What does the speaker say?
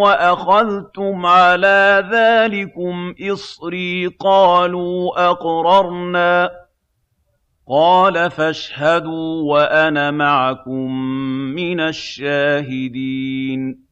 وَأَخَذْتُمْ عَلَىٰ ذَٰلِكُمْ إِصْرِي ۖ قَالُوا أَقْرَرْنَا ۚ. قَالَ فَاشْهَدُوا وَأَنَا مَعَكُم مِّنَ الشَّاهِدِينَ.